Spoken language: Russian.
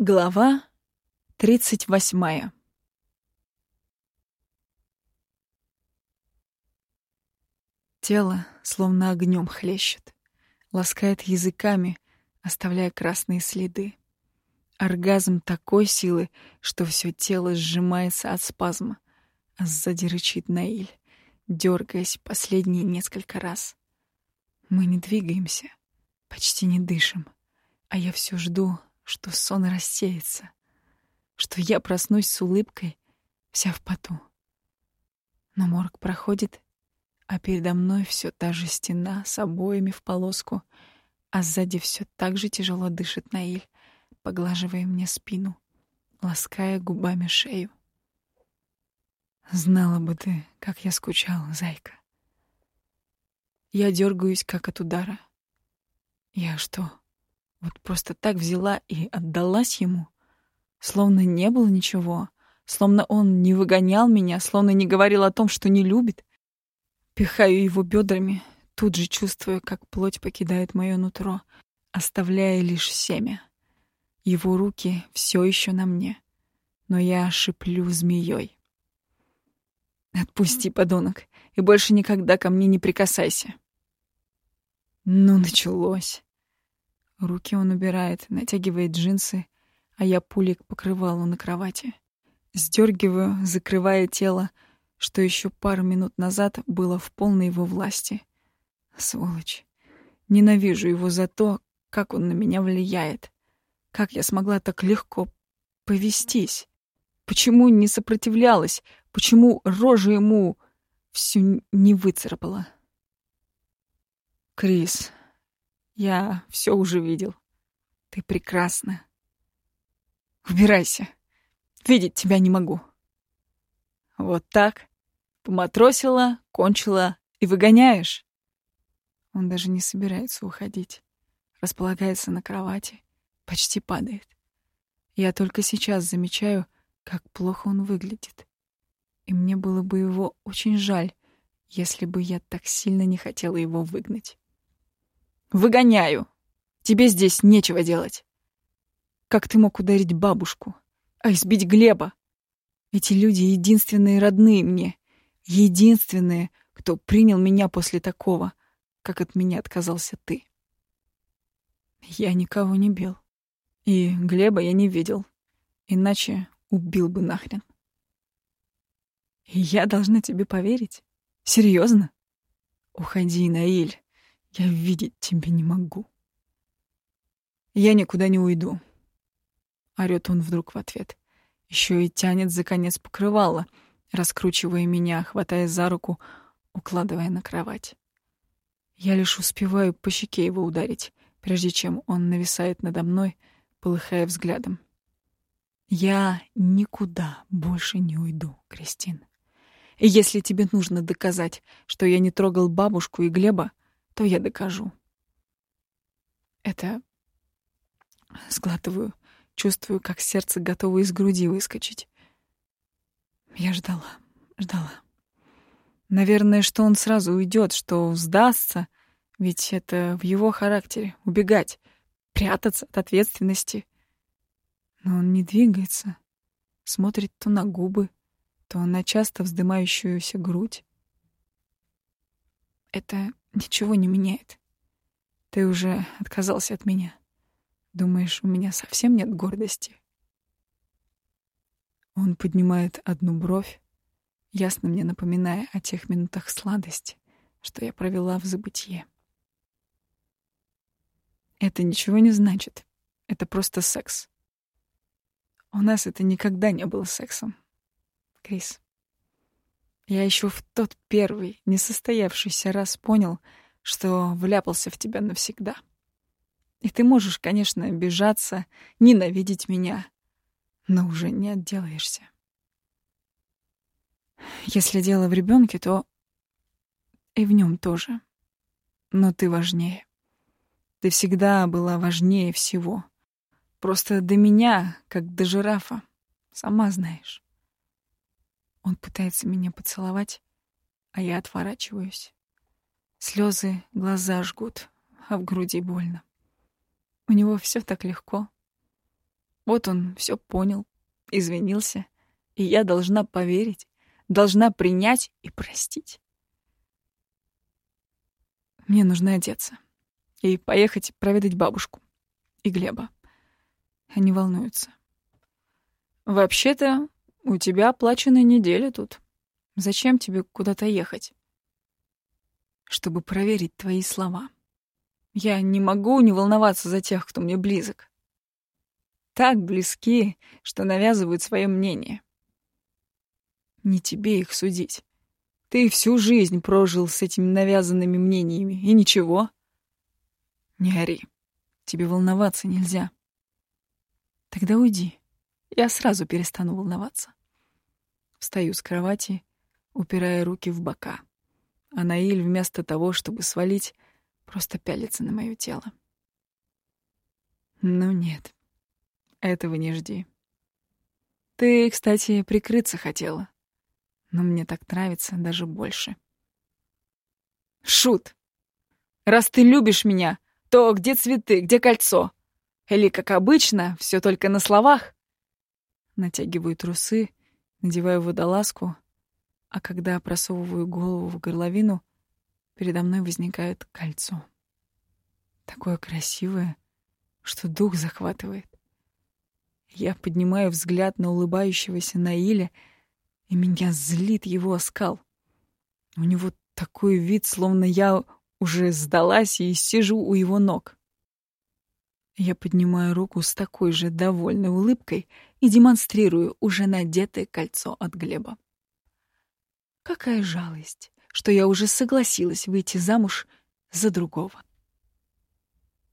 Глава тридцать восьмая Тело словно огнем хлещет, ласкает языками, оставляя красные следы. Оргазм такой силы, что все тело сжимается от спазма, а сзади рычит Наиль, дергаясь последние несколько раз. Мы не двигаемся, почти не дышим, а я все жду, что сон рассеется, что я проснусь с улыбкой, вся в поту. Но морг проходит, а передо мной все та же стена с обоями в полоску, а сзади все так же тяжело дышит Наиль, поглаживая мне спину, лаская губами шею. Знала бы ты, как я скучала, зайка. Я дергаюсь, как от удара. Я что, вот просто так взяла и отдалась ему, словно не было ничего, словно он не выгонял меня, словно не говорил о том, что не любит. Пихаю его бедрами, тут же чувствую, как плоть покидает мое нутро, оставляя лишь семя. Его руки все еще на мне, но я шиплю змеей. Отпусти, подонок, и больше никогда ко мне не прикасайся. Ну, началось. Руки он убирает, натягивает джинсы, а я пулей к на кровати. Сдергиваю, закрывая тело, что еще пару минут назад было в полной его власти. Сволочь. Ненавижу его за то, как он на меня влияет. Как я смогла так легко повестись? Почему не сопротивлялась? Почему рожа ему всю не выцарапала? Крис, я все уже видел. Ты прекрасна. Убирайся. Видеть тебя не могу. Вот так. Поматросила, кончила и выгоняешь. Он даже не собирается уходить. Располагается на кровати. Почти падает. Я только сейчас замечаю, как плохо он выглядит. И мне было бы его очень жаль, если бы я так сильно не хотела его выгнать. Выгоняю. Тебе здесь нечего делать. Как ты мог ударить бабушку? А избить Глеба? Эти люди единственные родные мне. Единственные, кто принял меня после такого, как от меня отказался ты. Я никого не бил. И Глеба я не видел. Иначе убил бы нахрен. И я должна тебе поверить? Серьезно? Уходи, Наиль. Я видеть тебя не могу. Я никуда не уйду. Орёт он вдруг в ответ. Еще и тянет за конец покрывала, раскручивая меня, хватая за руку, укладывая на кровать. Я лишь успеваю по щеке его ударить, прежде чем он нависает надо мной, полыхая взглядом. Я никуда больше не уйду, Кристин. И если тебе нужно доказать, что я не трогал бабушку и Глеба, то я докажу. Это... Сглатываю, чувствую, как сердце готово из груди выскочить. Я ждала, ждала. Наверное, что он сразу уйдет, что сдастся, ведь это в его характере — убегать, прятаться от ответственности. Но он не двигается, смотрит то на губы, то на часто вздымающуюся грудь. Это ничего не меняет. Ты уже отказался от меня. Думаешь, у меня совсем нет гордости? Он поднимает одну бровь, ясно мне напоминая о тех минутах сладости, что я провела в забытье. Это ничего не значит. Это просто секс. У нас это никогда не было сексом. Крис. Я еще в тот первый, несостоявшийся раз понял, что вляпался в тебя навсегда. И ты можешь, конечно, обижаться, ненавидеть меня, но уже не отделаешься. Если дело в ребенке, то и в нем тоже. Но ты важнее. Ты всегда была важнее всего. Просто до меня, как до жирафа, сама знаешь. Он пытается меня поцеловать, а я отворачиваюсь. Слезы глаза жгут, а в груди больно. У него все так легко. Вот он все понял, извинился, и я должна поверить, должна принять и простить. Мне нужно одеться и поехать проведать бабушку и Глеба. Они волнуются. Вообще-то, у тебя оплаченная неделя тут. Зачем тебе куда-то ехать? Чтобы проверить твои слова. Я не могу не волноваться за тех, кто мне близок. Так близки, что навязывают свое мнение. Не тебе их судить. Ты всю жизнь прожил с этими навязанными мнениями, и ничего. Не ори. Тебе волноваться нельзя. Тогда уйди. Я сразу перестану волноваться. Встаю с кровати, упирая руки в бока. А Наиль вместо того, чтобы свалить, просто пялится на мое тело. Ну нет, этого не жди. Ты, кстати, прикрыться хотела. Но мне так нравится даже больше. Шут! Раз ты любишь меня, то где цветы, где кольцо? Или, как обычно, все только на словах? Натягиваю трусы, надеваю водолазку, а когда просовываю голову в горловину, передо мной возникает кольцо. Такое красивое, что дух захватывает. Я поднимаю взгляд на улыбающегося Наиля, и меня злит его оскал. У него такой вид, словно я уже сдалась и сижу у его ног. Я поднимаю руку с такой же довольной улыбкой и демонстрирую уже надетое кольцо от Глеба. Какая жалость, что я уже согласилась выйти замуж за другого.